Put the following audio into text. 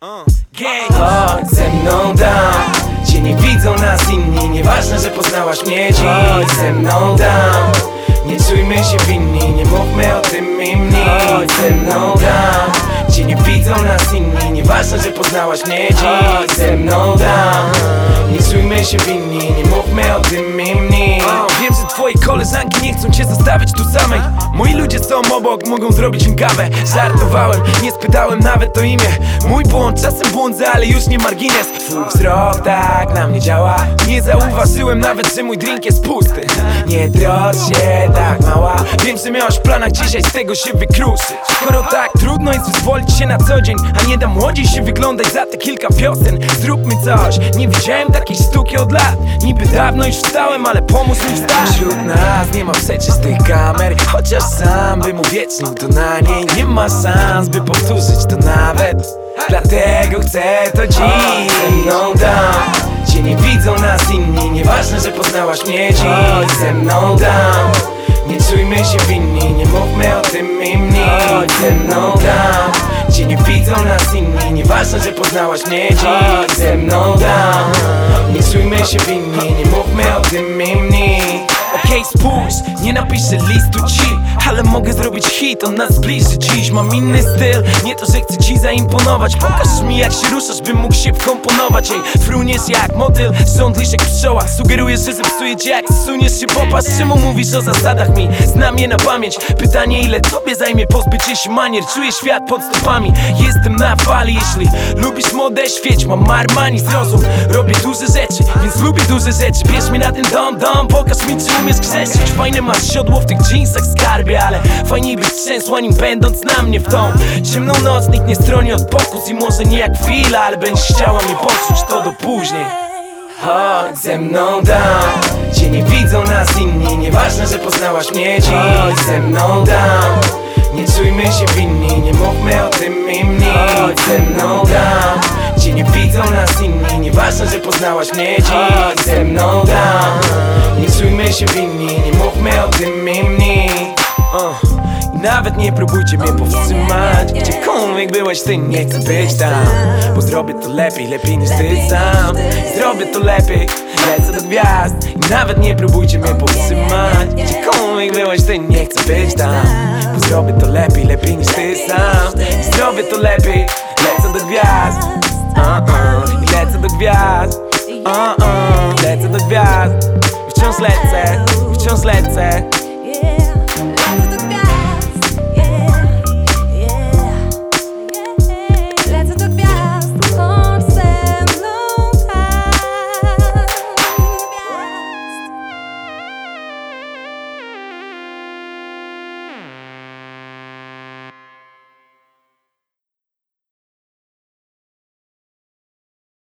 Chodź ze mną dam. Cię nie widzą nas inni Nieważne, że poznałaś mnie dziś. Chodź ze mną dam. Nie czujmy się winni Nie mówmy o tym im nic Chodź ze mną dam. Cię nie widzą nas inni Nieważne, że poznałaś mnie dziś. Chodź ze mną dam. Nie czujmy się winni Nie mówmy o tym im nic Wiem, że twoje koleżanki nie chcą cię zostawić tu samej Moi ludzie są obok, mogą zrobić im kawę. Żartowałem, nie spytałem nawet o imię. Mój błąd, czasem błądzę, ale już nie margines. Twój wzrok tak na mnie działa. Nie zauważyłem nawet, że mój drink jest pusty. Nie trocz się tak mała. Wiem, że miałaś w planach dzisiaj z tego się wykruszyć Skoro tak trudno jest wyzwolić się na co dzień A nie da młodziej się wyglądać za te kilka piosen. Zróbmy coś, nie widziałem takiej sztuki od lat. Niby dawno już wstałem, ale pomóż mi wstać. Wśród nas nie ma przeczystych kamer Chociaż sam bym uwiecznił to na niej. Nie ma szans, by powtórzyć to nawet. Dlatego chcę to dziś ze mną dam. Cię nie widzą nas inni Nieważne, że poznałaś mnie dziś. Ze mną dam czujmy się winni Nie mówmy o tym im nic ze mną dam Cię nie widzą nas inni Nieważne, że poznałaś mnie dziś. Ze mną dam Nie czujmy się winni Nie mówmy o tym im nic Okej, spójrz, nie napiszę listu ci Ale mogę zrobić hit, on nas zbliży dziś. Mam inny styl, nie to, że chcę ci zaimponować. Pokaż mi jak się ruszasz, bym mógł się wkomponować. Ej, fruniesz jak motyl, żądlisz jak pszczoła Sugerujesz, że zepsuję cię jak zsuniesz się popatrz Czemu mówisz o zasadach mi? Znam je na pamięć. Pytanie ile tobie zajmie pozbycie się manier? Czuję świat pod stopami, jestem na fali Jeśli lubisz modę, świeć, mam Armani Zrozum, robię duże rzeczy, więc lubię duże rzeczy. Bierz mnie na ten dom, dom, pokaż mi czy umiesz grzeszyć Fajne masz siodło w tych jeansach skarbie Ale fajniej być trzęsła nim będąc na mnie w tą Ciemną noc, nikt nie stroni od pokus I może nie jak chwila, ale będziesz chciała mnie poczuć To do później. Chodź ze mną dam Cię nie widzą nas inni Nieważne, że poznałaś mnie dziś. Chodź ze mną dam Nie czujmy się winni Nie mówmy o tym im nic. Chodź ze mną dam Cię nie widzą nas inni Nieważne, że poznałaś mnie dziś ze mną dam. Nie czujmy się winni Nie mówmy o tym im uh. Nawet nie próbujcie mnie powstrzymać. Gdziekolwiek byłeś, ty nie chcę być tam. Bo zrobię to lepiej, lepiej niż ty sam. Zrobię to lepiej, lecę do gwiazd. Nawet nie próbujcie mnie powstrzymać. Gdziekolwiek byłeś, ty nie chcę być tam. Bo zrobię to lepiej, lepiej niż ty sam. Zrobię to lepiej, lecę do gwiazd. Uh-uh. I gwiazd. Uh-uh. Lecę do gwiazd. Wciąż lecę, wciąż lecę